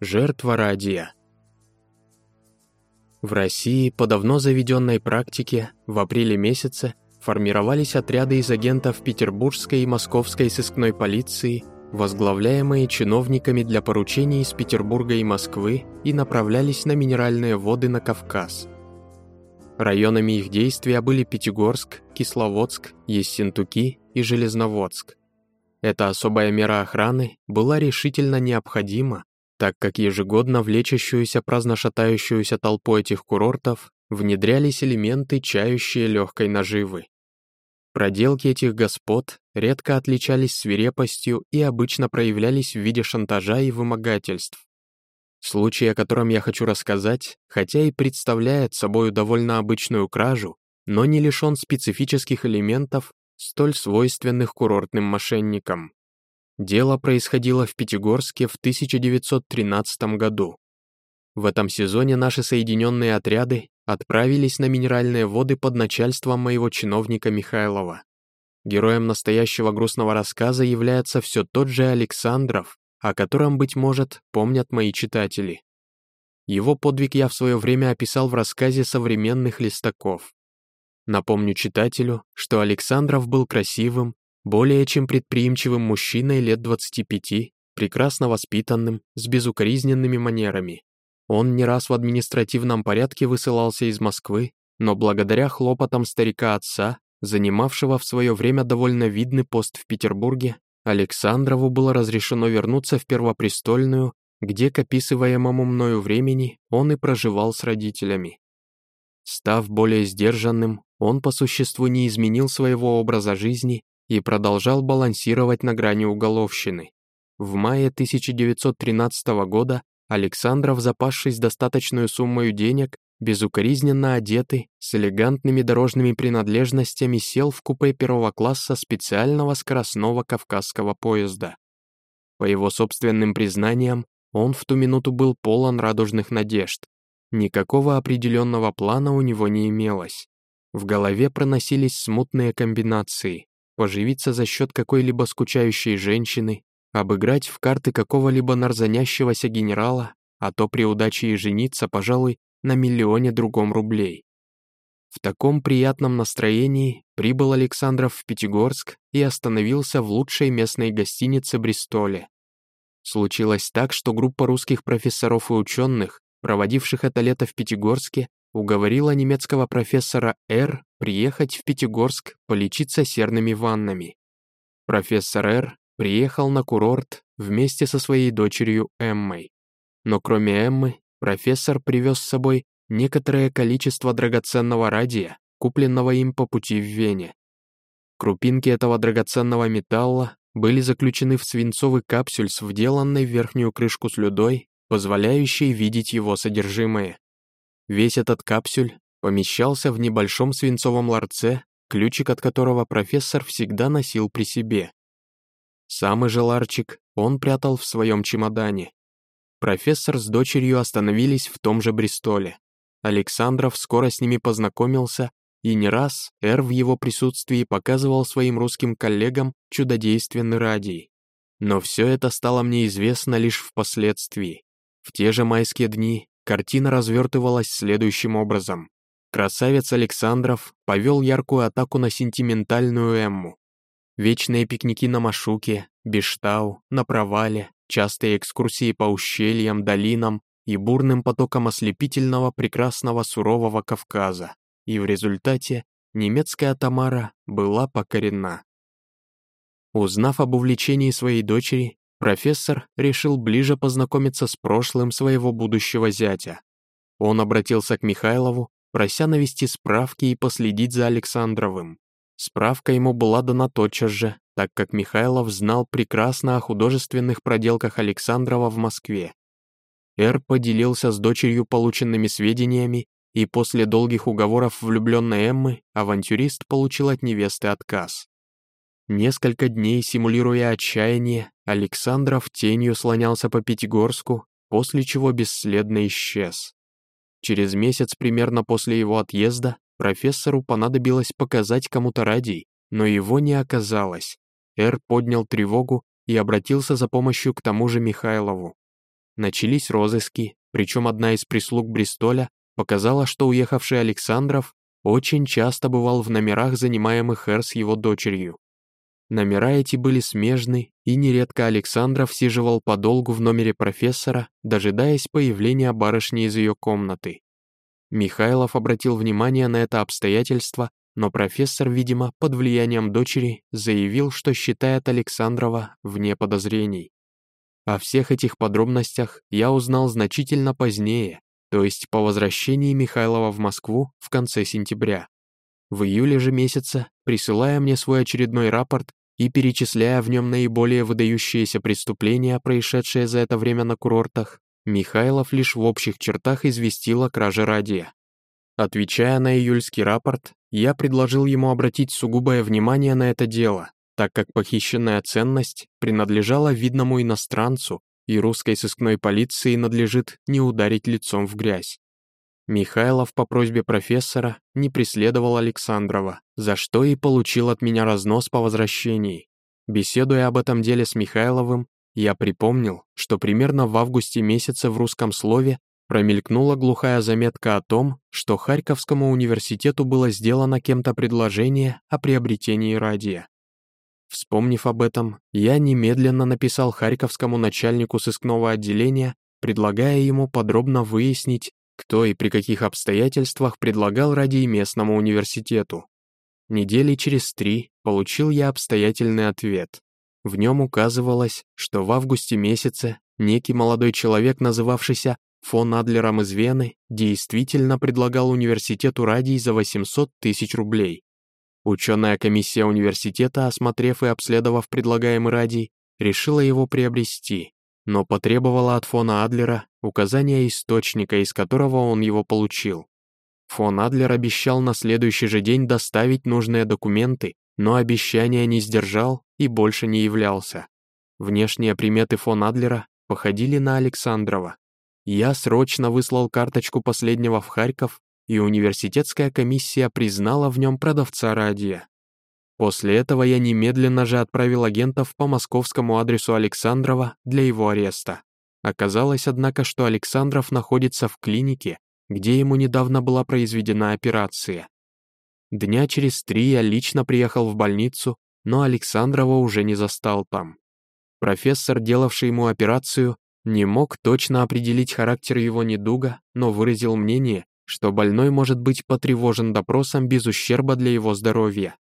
Жертва радия. В России по давно заведенной практике в апреле месяце формировались отряды из агентов Петербургской и Московской сыскной полиции, возглавляемые чиновниками для поручений из Петербурга и Москвы и направлялись на минеральные воды на Кавказ. Районами их действия были Пятигорск, Кисловодск, Ессентуки и Железноводск. Эта особая мера охраны была решительно необходима, так как ежегодно в лечащуюся праздно шатающуюся толпу этих курортов внедрялись элементы, чающие легкой наживы. Проделки этих господ редко отличались свирепостью и обычно проявлялись в виде шантажа и вымогательств. Случай, о котором я хочу рассказать, хотя и представляет собой довольно обычную кражу, но не лишен специфических элементов, столь свойственных курортным мошенникам. Дело происходило в Пятигорске в 1913 году. В этом сезоне наши соединенные отряды отправились на минеральные воды под начальством моего чиновника Михайлова. Героем настоящего грустного рассказа является все тот же Александров, о котором, быть может, помнят мои читатели. Его подвиг я в свое время описал в рассказе современных листаков. Напомню читателю, что Александров был красивым, более чем предприимчивым мужчиной лет 25, прекрасно воспитанным, с безукоризненными манерами. Он не раз в административном порядке высылался из Москвы, но благодаря хлопотам старика-отца, занимавшего в свое время довольно видный пост в Петербурге, Александрову было разрешено вернуться в Первопрестольную, где к описываемому мною времени он и проживал с родителями. Став более сдержанным, он по существу не изменил своего образа жизни и продолжал балансировать на грани уголовщины. В мае 1913 года Александров, запасшись достаточную суммою денег, безукоризненно одетый, с элегантными дорожными принадлежностями, сел в купе первого класса специального скоростного кавказского поезда. По его собственным признаниям, он в ту минуту был полон радужных надежд. Никакого определенного плана у него не имелось. В голове проносились смутные комбинации поживиться за счет какой-либо скучающей женщины, обыграть в карты какого-либо нарзанящегося генерала, а то при удаче и жениться, пожалуй, на миллионе другом рублей. В таком приятном настроении прибыл Александров в Пятигорск и остановился в лучшей местной гостинице Бристоле. Случилось так, что группа русских профессоров и ученых, проводивших это лето в Пятигорске, уговорила немецкого профессора Р. приехать в Пятигорск полечиться серными ваннами. Профессор Р. приехал на курорт вместе со своей дочерью Эммой. Но кроме Эммы, профессор привез с собой некоторое количество драгоценного радия, купленного им по пути в Вене. Крупинки этого драгоценного металла были заключены в свинцовый капсюль с вделанной в верхнюю крышку слюдой, позволяющей видеть его содержимое. Весь этот капсюль помещался в небольшом свинцовом ларце, ключик от которого профессор всегда носил при себе. Самый же ларчик он прятал в своем чемодане. Профессор с дочерью остановились в том же Бристоле. Александров скоро с ними познакомился, и не раз Эр в его присутствии показывал своим русским коллегам чудодейственный радий. Но все это стало мне известно лишь впоследствии. В те же майские дни Картина развертывалась следующим образом. Красавец Александров повел яркую атаку на сентиментальную Эмму. Вечные пикники на Машуке, Бештау, на Провале, частые экскурсии по ущельям, долинам и бурным потокам ослепительного, прекрасного, сурового Кавказа. И в результате немецкая Тамара была покорена. Узнав об увлечении своей дочери, профессор решил ближе познакомиться с прошлым своего будущего зятя. Он обратился к Михайлову, прося навести справки и последить за Александровым. Справка ему была дана тотчас же, так как Михайлов знал прекрасно о художественных проделках Александрова в Москве. Эр поделился с дочерью полученными сведениями, и после долгих уговоров влюбленной Эммы авантюрист получил от невесты отказ. Несколько дней, симулируя отчаяние, Александров тенью слонялся по Пятигорску, после чего бесследно исчез. Через месяц примерно после его отъезда профессору понадобилось показать кому-то радий, но его не оказалось. Эр поднял тревогу и обратился за помощью к тому же Михайлову. начались розыски, причем одна из прислуг Бристоля показала, что уехавший Александров очень часто бывал в номерах, занимаемых Эр с его дочерью. Номера эти были смежны, и нередко Александров сиживал подолгу в номере профессора, дожидаясь появления барышни из ее комнаты. Михайлов обратил внимание на это обстоятельство, но профессор, видимо, под влиянием дочери, заявил, что считает Александрова вне подозрений. О всех этих подробностях я узнал значительно позднее, то есть по возвращении Михайлова в Москву в конце сентября. В июле же месяца, присылая мне свой очередной рапорт и перечисляя в нем наиболее выдающиеся преступления, происшедшие за это время на курортах, Михайлов лишь в общих чертах известил о краже радия. Отвечая на июльский рапорт, я предложил ему обратить сугубое внимание на это дело, так как похищенная ценность принадлежала видному иностранцу, и русской сыскной полиции надлежит не ударить лицом в грязь. Михайлов по просьбе профессора не преследовал Александрова, за что и получил от меня разнос по возвращении. Беседуя об этом деле с Михайловым, я припомнил, что примерно в августе месяце в русском слове промелькнула глухая заметка о том, что Харьковскому университету было сделано кем-то предложение о приобретении радия. Вспомнив об этом, я немедленно написал Харьковскому начальнику сыскного отделения, предлагая ему подробно выяснить, кто и при каких обстоятельствах предлагал радий местному университету. Недели через три получил я обстоятельный ответ. В нем указывалось, что в августе месяце некий молодой человек, называвшийся фон Адлером из Вены, действительно предлагал университету радий за 800 тысяч рублей. Ученая комиссия университета, осмотрев и обследовав предлагаемый радий, решила его приобрести, но потребовала от фона Адлера указания источника, из которого он его получил. Фон Адлер обещал на следующий же день доставить нужные документы, но обещания не сдержал и больше не являлся. Внешние приметы фон Адлера походили на Александрова. Я срочно выслал карточку последнего в Харьков, и университетская комиссия признала в нем продавца радия. После этого я немедленно же отправил агентов по московскому адресу Александрова для его ареста. Оказалось, однако, что Александров находится в клинике, где ему недавно была произведена операция. Дня через три я лично приехал в больницу, но Александрова уже не застал там. Профессор, делавший ему операцию, не мог точно определить характер его недуга, но выразил мнение, что больной может быть потревожен допросом без ущерба для его здоровья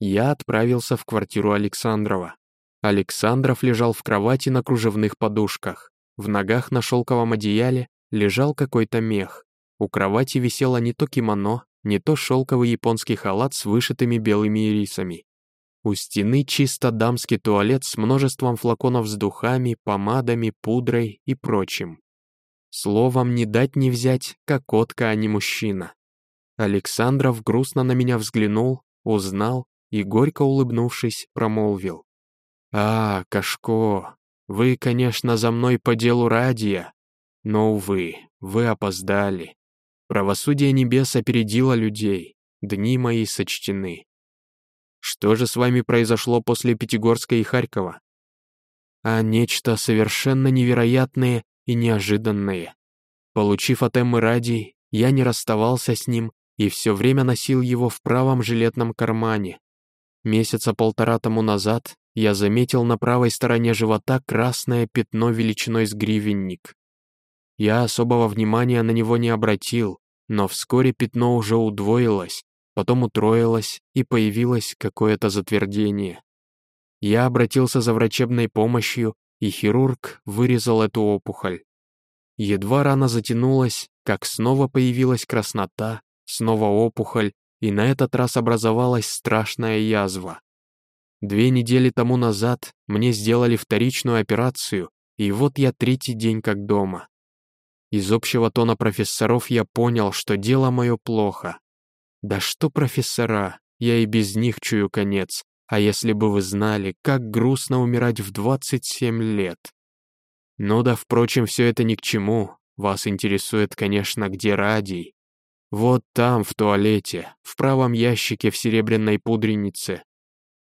я отправился в квартиру Александрова. Александров лежал в кровати на кружевных подушках. В ногах на шелковом одеяле лежал какой-то мех. У кровати висело не то кимоно, не то шелковый японский халат с вышитыми белыми ирисами. У стены чисто дамский туалет с множеством флаконов с духами, помадами, пудрой и прочим. Словом, не дать не взять, как котка, а не мужчина. Александров грустно на меня взглянул, узнал и, горько улыбнувшись, промолвил. «А, Кашко, вы, конечно, за мной по делу радия, но, увы, вы опоздали. Правосудие небес опередило людей, дни мои сочтены. Что же с вами произошло после Пятигорска и Харькова? А нечто совершенно невероятное и неожиданное. Получив от Эммы радий, я не расставался с ним и все время носил его в правом жилетном кармане, Месяца полтора тому назад я заметил на правой стороне живота красное пятно величиной с гривенник. Я особого внимания на него не обратил, но вскоре пятно уже удвоилось, потом утроилось и появилось какое-то затвердение. Я обратился за врачебной помощью, и хирург вырезал эту опухоль. Едва рана затянулась, как снова появилась краснота, снова опухоль, и на этот раз образовалась страшная язва. Две недели тому назад мне сделали вторичную операцию, и вот я третий день как дома. Из общего тона профессоров я понял, что дело мое плохо. Да что профессора, я и без них чую конец, а если бы вы знали, как грустно умирать в 27 лет. Ну да, впрочем, все это ни к чему, вас интересует, конечно, где радий. Вот там, в туалете, в правом ящике в серебряной пудренице.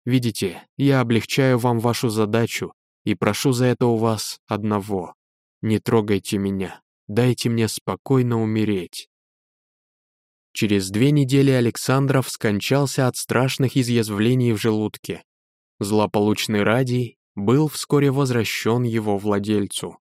Видите, я облегчаю вам вашу задачу и прошу за это у вас одного. Не трогайте меня, дайте мне спокойно умереть. Через две недели Александров скончался от страшных изъязвлений в желудке. Злополучный радий был вскоре возвращен его владельцу.